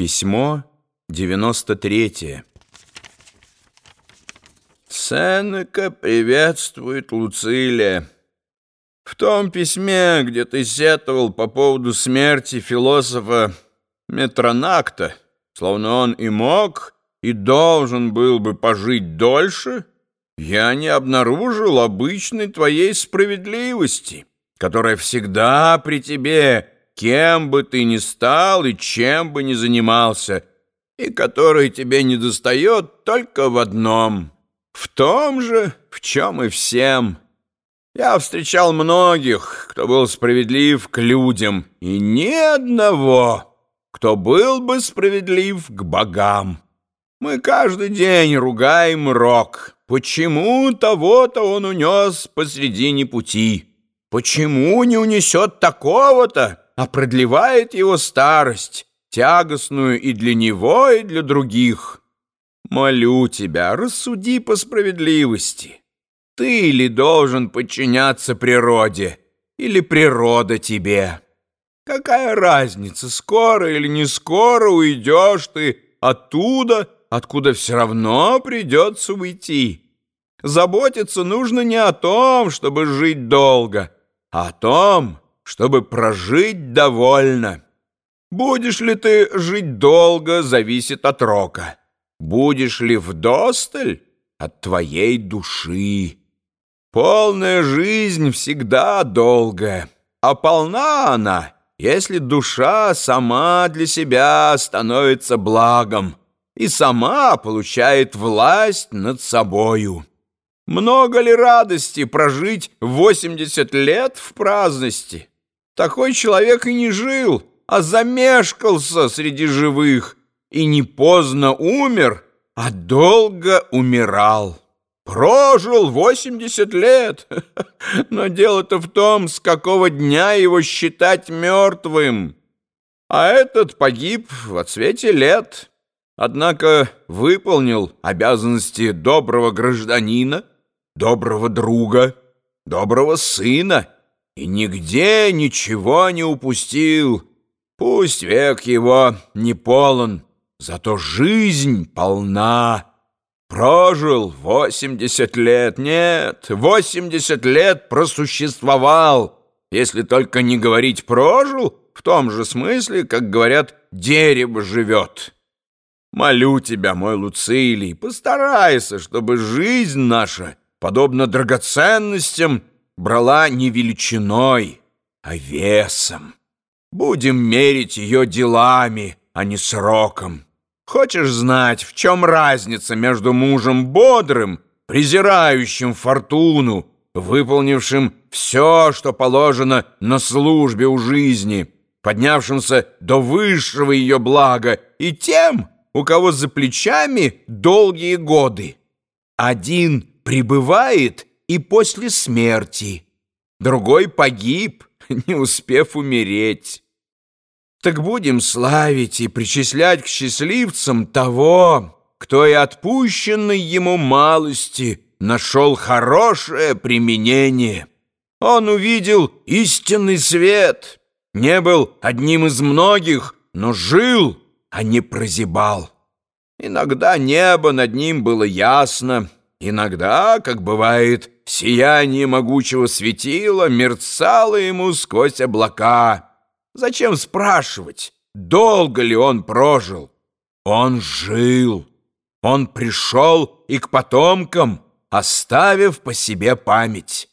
Письмо 93 Сенека приветствует Луцилия. В том письме, где ты сетовал по поводу смерти философа Метронакта, словно он и мог, и должен был бы пожить дольше, я не обнаружил обычной твоей справедливости, которая всегда при тебе кем бы ты ни стал и чем бы ни занимался, и который тебе недостает только в одном, в том же, в чем и всем. Я встречал многих, кто был справедлив к людям, и ни одного, кто был бы справедлив к богам. Мы каждый день ругаем Рок. Почему того-то он унес посредине пути? Почему не унесет такого-то? А продлевает его старость, тягостную и для него, и для других. Молю тебя, рассуди по справедливости. Ты ли должен подчиняться природе, или природа тебе? Какая разница, скоро или не скоро уйдешь ты оттуда, откуда все равно придется уйти? Заботиться нужно не о том, чтобы жить долго, а о том, чтобы прожить довольно. Будешь ли ты жить долго, зависит от рока. Будешь ли вдосталь от твоей души. Полная жизнь всегда долгая, а полна она, если душа сама для себя становится благом и сама получает власть над собою. Много ли радости прожить 80 лет в праздности? Такой человек и не жил, а замешкался среди живых, и не поздно умер, а долго умирал. Прожил восемьдесят лет, но дело-то в том, с какого дня его считать мертвым. А этот погиб в отсвете лет, однако выполнил обязанности доброго гражданина, доброго друга, доброго сына, и нигде ничего не упустил. Пусть век его не полон, зато жизнь полна. Прожил восемьдесят лет, нет, восемьдесят лет просуществовал, если только не говорить «прожил», в том же смысле, как говорят «дерево живет». Молю тебя, мой Луцилий, постарайся, чтобы жизнь наша, подобно драгоценностям, брала не величиной, а весом. Будем мерить ее делами, а не сроком. Хочешь знать, в чем разница между мужем бодрым, презирающим фортуну, выполнившим все, что положено на службе у жизни, поднявшимся до высшего ее блага, и тем, у кого за плечами долгие годы? Один пребывает и после смерти. Другой погиб, не успев умереть. Так будем славить и причислять к счастливцам того, кто и отпущенной ему малости нашел хорошее применение. Он увидел истинный свет, не был одним из многих, но жил, а не прозябал. Иногда небо над ним было ясно, Иногда, как бывает, сияние могучего светила мерцало ему сквозь облака. Зачем спрашивать, долго ли он прожил? Он жил. Он пришел и к потомкам, оставив по себе память.